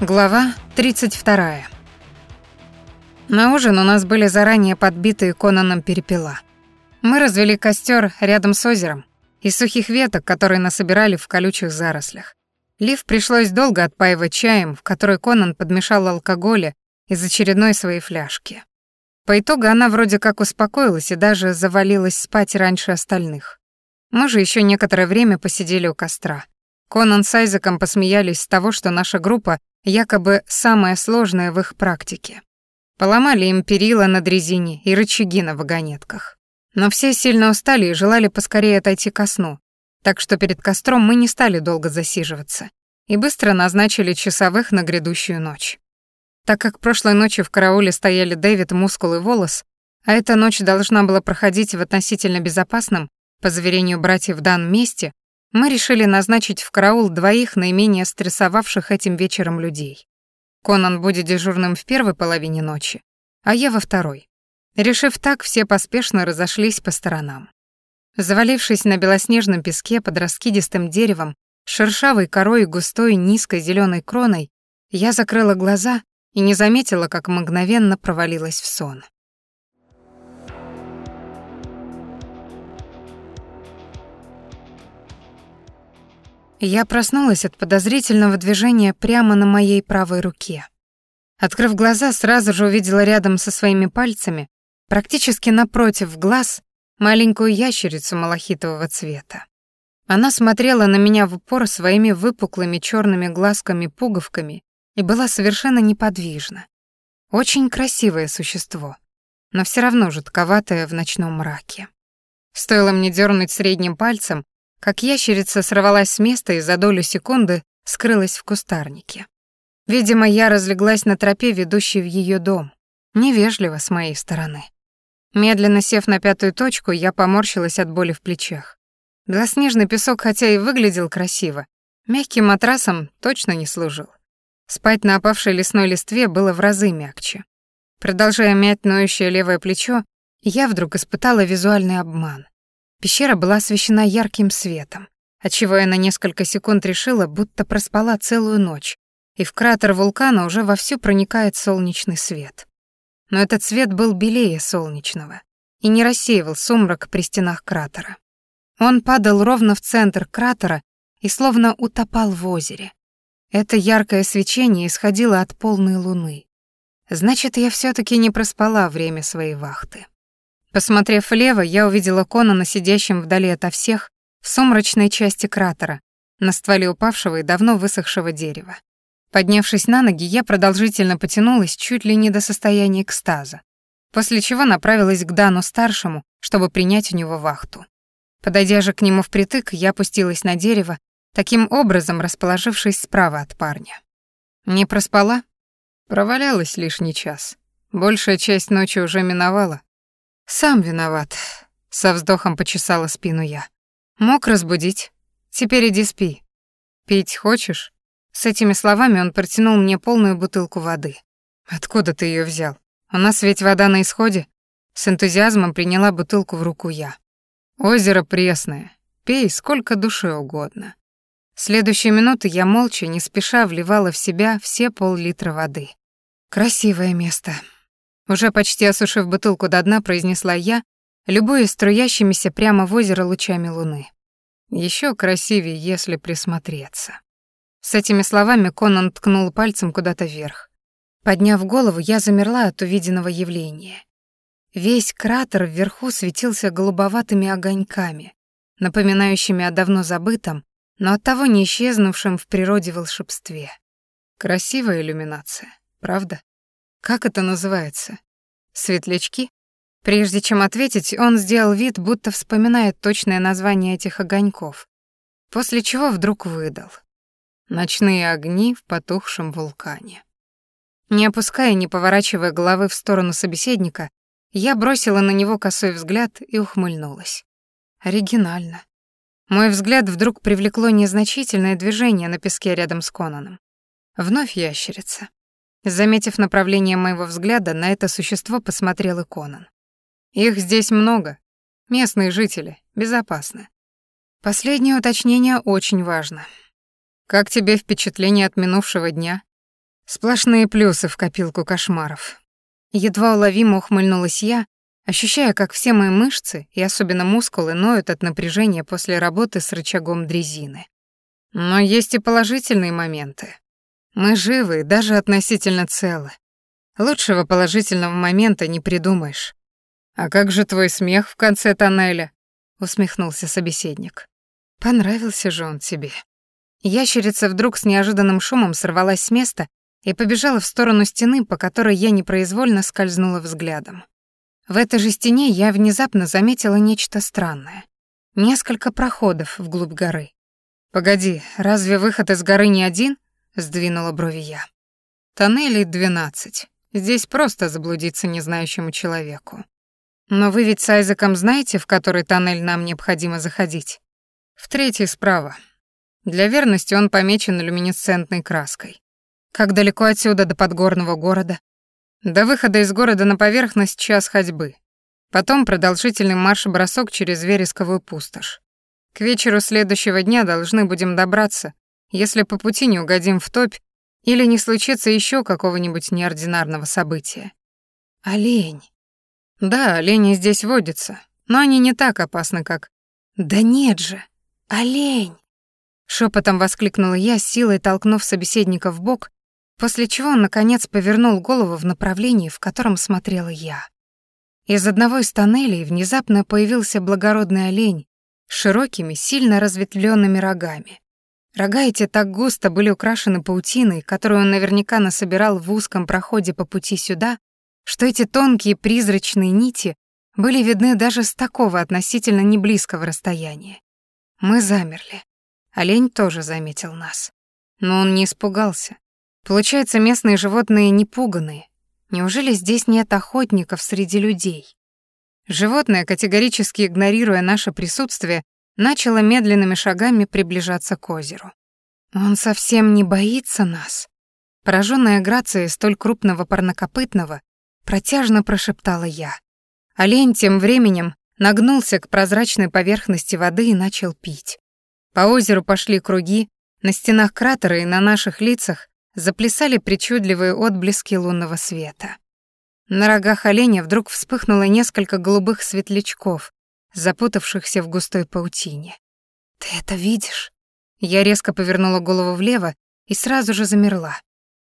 Глава 32. На ужин у нас были заранее подбитые Конаном перепела. Мы развели костер рядом с озером из сухих веток, которые насобирали в колючих зарослях. Лив пришлось долго отпаивать чаем, в который Конан подмешал алкоголя из очередной своей фляжки. По итогу она вроде как успокоилась и даже завалилась спать раньше остальных. Мы же еще некоторое время посидели у костра. Конан с Айзеком посмеялись с того, что наша группа якобы самая сложная в их практике. Поломали им перила на дрезине и рычаги на вагонетках. Но все сильно устали и желали поскорее отойти ко сну, так что перед костром мы не стали долго засиживаться и быстро назначили часовых на грядущую ночь. Так как прошлой ночью в карауле стояли Дэвид, Мускул и Волос, а эта ночь должна была проходить в относительно безопасном, по заверению братьев Дан, месте, мы решили назначить в караул двоих наименее стрессовавших этим вечером людей. Конан будет дежурным в первой половине ночи, а я во второй. Решив так, все поспешно разошлись по сторонам. Завалившись на белоснежном песке под раскидистым деревом, шершавой корой и густой низкой зеленой кроной, я закрыла глаза и не заметила, как мгновенно провалилась в сон. Я проснулась от подозрительного движения прямо на моей правой руке. Открыв глаза, сразу же увидела рядом со своими пальцами, практически напротив глаз, маленькую ящерицу малахитового цвета. Она смотрела на меня в упор своими выпуклыми черными глазками-пуговками и была совершенно неподвижна. Очень красивое существо, но все равно жутковатое в ночном мраке. Стоило мне дернуть средним пальцем, как ящерица сорвалась с места и за долю секунды скрылась в кустарнике. Видимо, я разлеглась на тропе, ведущей в ее дом. Невежливо с моей стороны. Медленно сев на пятую точку, я поморщилась от боли в плечах. Белоснежный песок, хотя и выглядел красиво, мягким матрасом точно не служил. Спать на опавшей лесной листве было в разы мягче. Продолжая мять ноющее левое плечо, я вдруг испытала визуальный обман. Пещера была освещена ярким светом, отчего я на несколько секунд решила, будто проспала целую ночь, и в кратер вулкана уже вовсю проникает солнечный свет. Но этот свет был белее солнечного и не рассеивал сумрак при стенах кратера. Он падал ровно в центр кратера и словно утопал в озере. Это яркое свечение исходило от полной луны. Значит, я все таки не проспала время своей вахты. Посмотрев влево, я увидела Конана сидящим вдали ото всех в сумрачной части кратера, на стволе упавшего и давно высохшего дерева. Поднявшись на ноги, я продолжительно потянулась чуть ли не до состояния экстаза, после чего направилась к Дану-старшему, чтобы принять у него вахту. Подойдя же к нему впритык, я опустилась на дерево, таким образом расположившись справа от парня. Не проспала? Провалялась лишний час. Большая часть ночи уже миновала, «Сам виноват», — со вздохом почесала спину я. «Мог разбудить. Теперь иди спи. Пить хочешь?» С этими словами он протянул мне полную бутылку воды. «Откуда ты ее взял? У нас ведь вода на исходе?» С энтузиазмом приняла бутылку в руку я. «Озеро пресное. Пей сколько душе угодно». Следующие минуты я молча, не спеша, вливала в себя все пол-литра воды. «Красивое место», уже почти осушив бутылку до дна, произнесла я, любуясь струящимися прямо в озеро лучами луны. Еще красивее, если присмотреться. С этими словами Конан ткнул пальцем куда-то вверх. Подняв голову, я замерла от увиденного явления. Весь кратер вверху светился голубоватыми огоньками, напоминающими о давно забытом, но оттого не исчезнувшем в природе волшебстве. Красивая иллюминация, правда? Как это называется? Светлячки? Прежде чем ответить, он сделал вид, будто вспоминает точное название этих огоньков, после чего вдруг выдал. Ночные огни в потухшем вулкане. Не опуская, не поворачивая головы в сторону собеседника, я бросила на него косой взгляд и ухмыльнулась. Оригинально. Мой взгляд вдруг привлекло незначительное движение на песке рядом с Конаном. Вновь ящерица. Заметив направление моего взгляда, на это существо посмотрел и Конан. Их здесь много. Местные жители, безопасны. Последнее уточнение очень важно. Как тебе впечатление от минувшего дня? Сплошные плюсы в копилку кошмаров. Едва уловимо ухмыльнулась я, ощущая, как все мои мышцы и особенно мускулы ноют от напряжения после работы с рычагом дрезины. Но есть и положительные моменты. Мы живы, даже относительно целы. Лучшего положительного момента не придумаешь. А как же твой смех в конце тоннеля? усмехнулся собеседник. Понравился же он тебе. Ящерица вдруг с неожиданным шумом сорвалась с места и побежала в сторону стены, по которой я непроизвольно скользнула взглядом. В этой же стене я внезапно заметила нечто странное. Несколько проходов вглубь горы. «Погоди, разве выход из горы не один?» — сдвинула брови я. «Тоннелей двенадцать. Здесь просто заблудиться незнающему человеку. Но вы ведь с Айзеком знаете, в который тоннель нам необходимо заходить? В третий справа. Для верности он помечен люминесцентной краской. Как далеко отсюда до подгорного города? До выхода из города на поверхность час ходьбы. Потом продолжительный марш-бросок через вересковую пустошь. К вечеру следующего дня должны будем добраться, если по пути не угодим в топь или не случится еще какого-нибудь неординарного события. Олень. Да, олени здесь водятся, но они не так опасны, как... Да нет же, олень! Шепотом воскликнула я, силой толкнув собеседника в бок, после чего он, наконец, повернул голову в направлении, в котором смотрела я. Из одного из тоннелей внезапно появился благородный олень с широкими, сильно разветвленными рогами. Рога эти так густо были украшены паутиной, которую он наверняка насобирал в узком проходе по пути сюда, что эти тонкие призрачные нити были видны даже с такого относительно неблизкого расстояния. Мы замерли. Олень тоже заметил нас. Но он не испугался. Получается, местные животные не пуганные. Неужели здесь нет охотников среди людей? Животное, категорически игнорируя наше присутствие, начало медленными шагами приближаться к озеру. Он совсем не боится нас. Пораженная грацией столь крупного парнокопытного, протяжно прошептала я. Олень тем временем нагнулся к прозрачной поверхности воды и начал пить. По озеру пошли круги, на стенах кратера и на наших лицах заплясали причудливые отблески лунного света. На рогах оленя вдруг вспыхнуло несколько голубых светлячков, запутавшихся в густой паутине. «Ты это видишь?» Я резко повернула голову влево и сразу же замерла.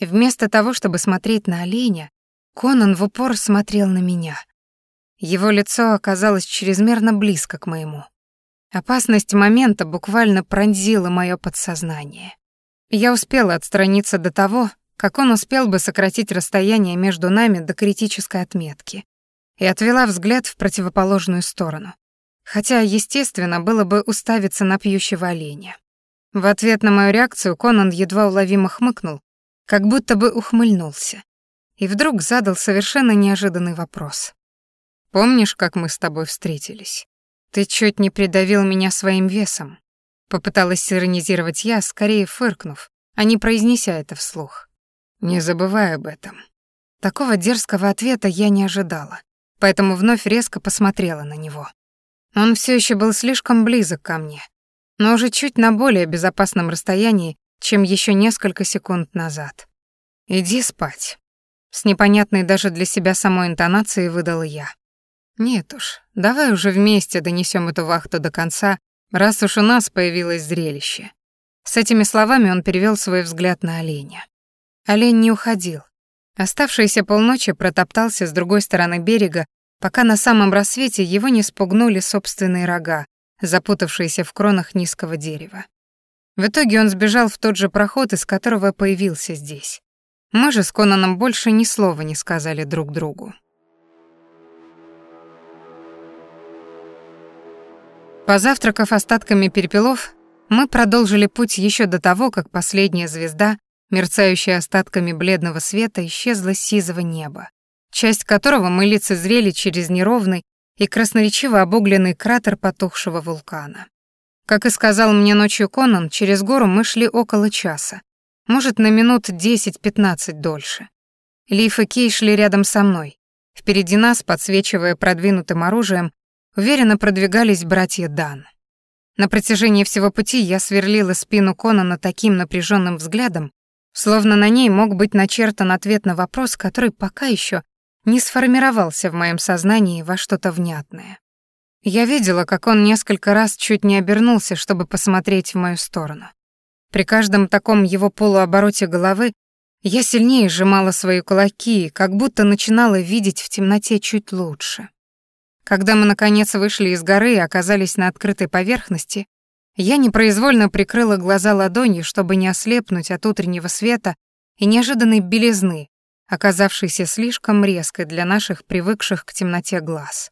Вместо того, чтобы смотреть на оленя, Конан в упор смотрел на меня. Его лицо оказалось чрезмерно близко к моему. Опасность момента буквально пронзила моё подсознание. Я успела отстраниться до того, как он успел бы сократить расстояние между нами до критической отметки, и отвела взгляд в противоположную сторону. Хотя, естественно, было бы уставиться на пьющего оленя. В ответ на мою реакцию Конан едва уловимо хмыкнул, как будто бы ухмыльнулся и вдруг задал совершенно неожиданный вопрос. «Помнишь, как мы с тобой встретились? Ты чуть не придавил меня своим весом». Попыталась сиронизировать я, скорее фыркнув, а не произнеся это вслух. «Не забывай об этом». Такого дерзкого ответа я не ожидала, поэтому вновь резко посмотрела на него. Он все еще был слишком близок ко мне, но уже чуть на более безопасном расстоянии, чем еще несколько секунд назад. «Иди спать». С непонятной даже для себя самой интонацией выдала я. Нет уж, давай уже вместе донесем эту вахту до конца, раз уж у нас появилось зрелище. С этими словами он перевел свой взгляд на оленя. Олень не уходил. Оставшиеся полночи протоптался с другой стороны берега, пока на самом рассвете его не спугнули собственные рога, запутавшиеся в кронах низкого дерева. В итоге он сбежал в тот же проход, из которого появился здесь. Мы же с Конаном больше ни слова не сказали друг другу. Позавтракав остатками перепелов, мы продолжили путь еще до того, как последняя звезда, мерцающая остатками бледного света, исчезла с сизого неба, часть которого мы лицезрели через неровный и красноречиво обугленный кратер потухшего вулкана. Как и сказал мне ночью Конан, через гору мы шли около часа, может, на минут 10-15 дольше. Лиф и Кей шли рядом со мной. Впереди нас, подсвечивая продвинутым оружием, уверенно продвигались братья Дан. На протяжении всего пути я сверлила спину Конана таким напряженным взглядом, Словно на ней мог быть начертан ответ на вопрос, который пока еще не сформировался в моем сознании во что-то внятное. Я видела, как он несколько раз чуть не обернулся, чтобы посмотреть в мою сторону. При каждом таком его полуобороте головы я сильнее сжимала свои кулаки, как будто начинала видеть в темноте чуть лучше. Когда мы, наконец, вышли из горы и оказались на открытой поверхности, я непроизвольно прикрыла глаза ладонью, чтобы не ослепнуть от утреннего света и неожиданной белизны, оказавшейся слишком резкой для наших привыкших к темноте глаз.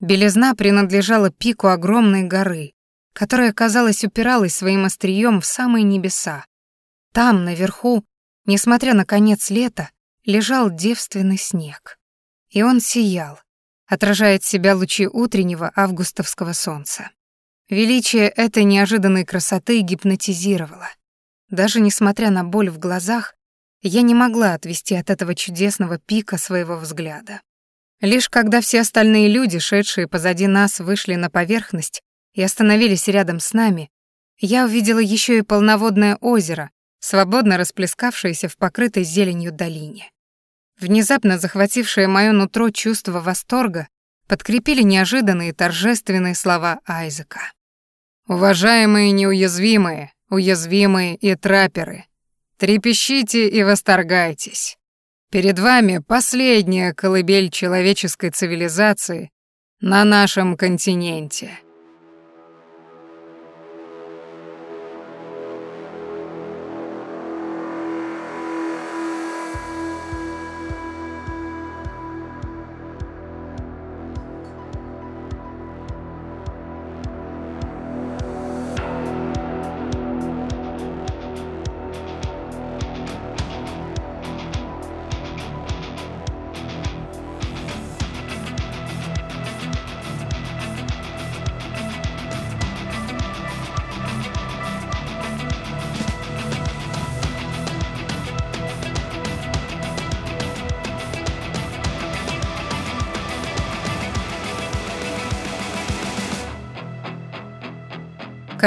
Белизна принадлежала пику огромной горы, которая, казалось, упиралась своим острием в самые небеса. Там, наверху, несмотря на конец лета, лежал девственный снег. И он сиял, отражая от себя лучи утреннего августовского солнца. Величие этой неожиданной красоты гипнотизировало. Даже несмотря на боль в глазах, я не могла отвести от этого чудесного пика своего взгляда. Лишь когда все остальные люди, шедшие позади нас, вышли на поверхность и остановились рядом с нами, я увидела еще и полноводное озеро, свободно расплескавшееся в покрытой зеленью долине. Внезапно захватившее мое нутро чувство восторга подкрепили неожиданные торжественные слова Айзека. «Уважаемые неуязвимые, уязвимые и траперы, трепещите и восторгайтесь. Перед вами последняя колыбель человеческой цивилизации на нашем континенте.